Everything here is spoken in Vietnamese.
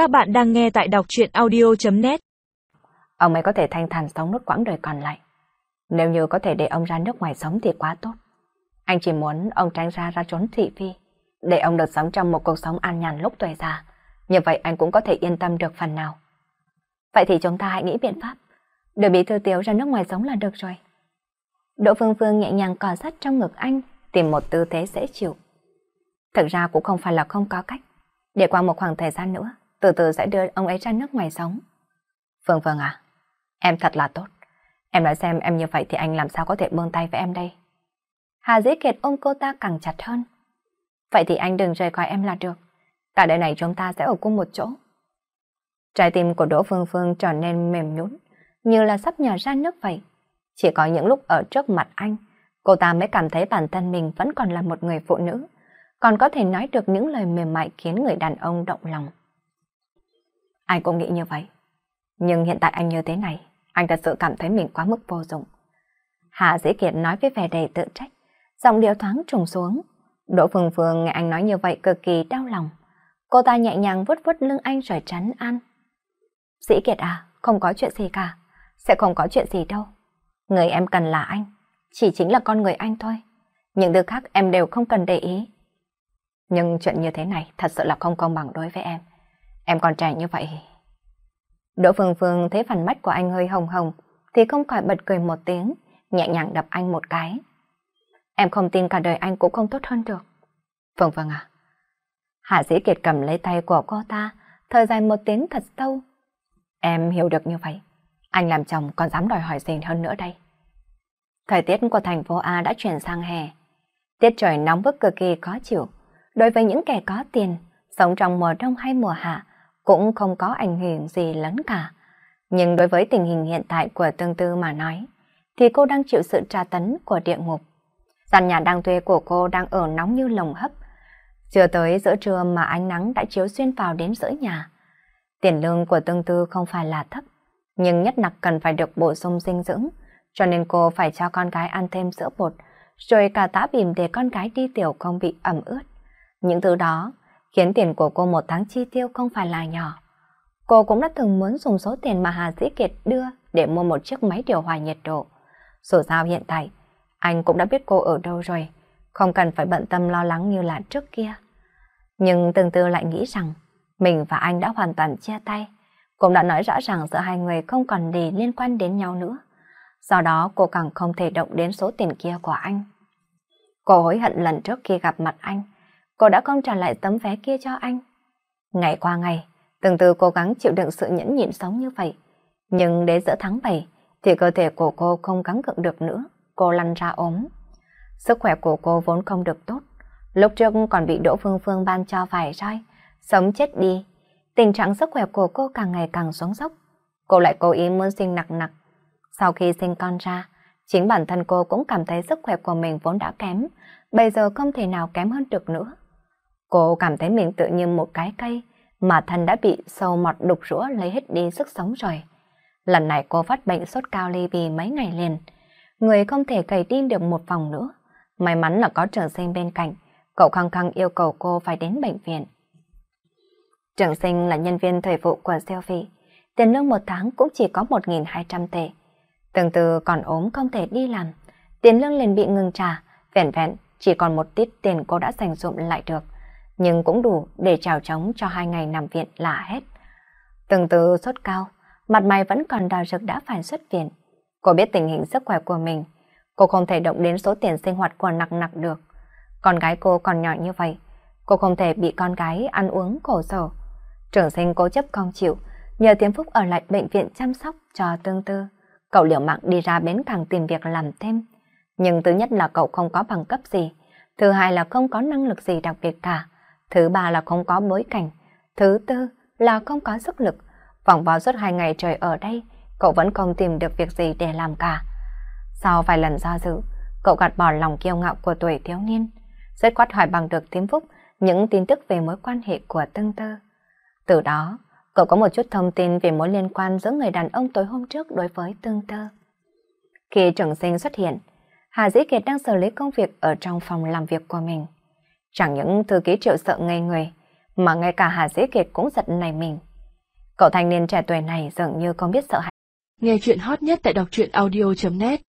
Các bạn đang nghe tại đọc truyện audio.net Ông ấy có thể thanh thản sống nốt quãng đời còn lại. Nếu như có thể để ông ra nước ngoài sống thì quá tốt. Anh chỉ muốn ông tránh ra ra trốn thị phi, để ông được sống trong một cuộc sống an nhàn lúc tuổi già. Như vậy anh cũng có thể yên tâm được phần nào. Vậy thì chúng ta hãy nghĩ biện pháp, đưa bí thư tiếu ra nước ngoài sống là được rồi. Đỗ Phương Phương nhẹ nhàng cò sắt trong ngực anh, tìm một tư thế dễ chịu. Thực ra cũng không phải là không có cách. Để qua một khoảng thời gian nữa, từ từ sẽ đưa ông ấy ra nước ngoài sống. Vâng, vâng Phương Phương à, em thật là tốt. Em nói xem em như vậy thì anh làm sao có thể buông tay với em đây. Hà Dĩ Kiệt ôm cô ta càng chặt hơn. Vậy thì anh đừng rời khỏi em là được. Cả đời này chúng ta sẽ ở cùng một chỗ. Trái tim của Đỗ Phương Phương trở nên mềm nhũn, như là sắp nhỏ ra nước vậy. Chỉ có những lúc ở trước mặt anh, cô ta mới cảm thấy bản thân mình vẫn còn là một người phụ nữ, còn có thể nói được những lời mềm mại khiến người đàn ông động lòng ai cũng nghĩ như vậy. Nhưng hiện tại anh như thế này, anh thật sự cảm thấy mình quá mức vô dụng. Hạ Dĩ Kiệt nói với vẻ đầy tự trách, giọng điệu thoáng trùng xuống. Đỗ Phương Phương nghe anh nói như vậy cực kỳ đau lòng. Cô ta nhẹ nhàng vuốt vuốt lưng anh rồi trấn an. Dĩ Kiệt à, không có chuyện gì cả. Sẽ không có chuyện gì đâu. Người em cần là anh. Chỉ chính là con người anh thôi. Những thứ khác em đều không cần để ý. Nhưng chuyện như thế này thật sự là không công bằng đối với em. Em còn trẻ như vậy. Đỗ Phương Phương thấy phần mắt của anh hơi hồng hồng thì không khỏi bật cười một tiếng, nhẹ nhàng đập anh một cái. Em không tin cả đời anh cũng không tốt hơn được. Vâng, vâng Phương Phương à. Hạ Dĩ Kiệt cầm lấy tay của cô ta, thời dài một tiếng thật sâu. Em hiểu được như vậy. Anh làm chồng còn dám đòi hỏi gì hơn nữa đây. Thời tiết của thành phố A đã chuyển sang hè. Tiết trời nóng bức cực kỳ khó chịu. Đối với những kẻ có tiền, sống trong mùa đông hay mùa hạ, cũng không có ảnh hưởng gì lớn cả. Nhưng đối với tình hình hiện tại của tương tư mà nói, thì cô đang chịu sự tra tấn của địa ngục. Gian nhà đang thuê của cô đang ở nóng như lồng hấp. Chưa tới giữa trưa mà ánh nắng đã chiếu xuyên vào đến giữa nhà. Tiền lương của tương tư không phải là thấp, nhưng nhất nặc cần phải được bổ sung dinh dưỡng, cho nên cô phải cho con gái ăn thêm sữa bột, rồi cả tã bìm để con gái đi tiểu không bị ẩm ướt. Những thứ đó khiến tiền của cô một tháng chi tiêu không phải là nhỏ. Cô cũng đã từng muốn dùng số tiền mà Hà Dĩ Kiệt đưa để mua một chiếc máy điều hòa nhiệt độ. Dù sao hiện tại, anh cũng đã biết cô ở đâu rồi, không cần phải bận tâm lo lắng như là trước kia. Nhưng từng tư lại nghĩ rằng mình và anh đã hoàn toàn chia tay, cũng đã nói rõ ràng giữa hai người không còn gì liên quan đến nhau nữa. Do đó cô càng không thể động đến số tiền kia của anh. Cô hối hận lần trước khi gặp mặt anh, cô đã không trả lại tấm vé kia cho anh. Ngày qua ngày, từng từ cố gắng chịu đựng sự nhẫn nhịn sống như vậy. Nhưng đến giữa tháng 7 thì cơ thể của cô không gắng gượng được nữa, cô lăn ra ốm. Sức khỏe của cô vốn không được tốt. Lúc trước còn bị Đỗ Phương Phương ban cho vài roi, sống chết đi. Tình trạng sức khỏe của cô càng ngày càng xuống dốc. Cô lại cố ý muốn sinh nặng nặng. Sau khi sinh con ra, chính bản thân cô cũng cảm thấy sức khỏe của mình vốn đã kém, bây giờ không thể nào kém hơn được nữa. Cô cảm thấy mình tự như một cái cây mà thân đã bị sâu mọt đục rũa lấy hết đi sức sống rồi. Lần này cô phát bệnh sốt cao ly bì mấy ngày liền. Người không thể cày tin được một vòng nữa. May mắn là có trường sinh bên cạnh. Cậu khăng khăng yêu cầu cô phải đến bệnh viện. Trường sinh là nhân viên thời vụ của siêu thị. Tiền lương một tháng cũng chỉ có 1.200 tệ. Từng từ còn ốm không thể đi làm. Tiền lương liền bị ngừng trả. Vẹn vẹn chỉ còn một tít tiền cô đã dành dụm lại được nhưng cũng đủ để chào trống cho hai ngày nằm viện là hết. Từng từ sốt cao, mặt mày vẫn còn đào rực đã phải xuất viện. Cô biết tình hình sức khỏe của mình, cô không thể động đến số tiền sinh hoạt của nặng nặng được. Con gái cô còn nhỏ như vậy, cô không thể bị con gái ăn uống khổ sở. Trưởng sinh cố chấp không chịu, nhờ Tiến Phúc ở lại bệnh viện chăm sóc cho tương tư. Cậu liều mạng đi ra bến cảng tìm việc làm thêm. Nhưng thứ nhất là cậu không có bằng cấp gì, thứ hai là không có năng lực gì đặc biệt cả. Thứ ba là không có bối cảnh. Thứ tư là không có sức lực. Vòng vào suốt hai ngày trời ở đây, cậu vẫn không tìm được việc gì để làm cả. Sau vài lần do dự, cậu gạt bỏ lòng kiêu ngạo của tuổi thiếu niên, rất quát hỏi bằng được tiếng phúc những tin tức về mối quan hệ của Tương Tư. Từ đó, cậu có một chút thông tin về mối liên quan giữa người đàn ông tối hôm trước đối với Tương Tư. Khi trưởng sinh xuất hiện, Hà Dĩ Kiệt đang xử lý công việc ở trong phòng làm việc của mình. Chẳng những thư ký triệu sợ ngây người, mà ngay cả Hà Dĩ Kiệt cũng giật này mình. Cậu thanh niên trẻ tuổi này dường như không biết sợ hãi. Nghe chuyện hot nhất tại đọc truyện audio.net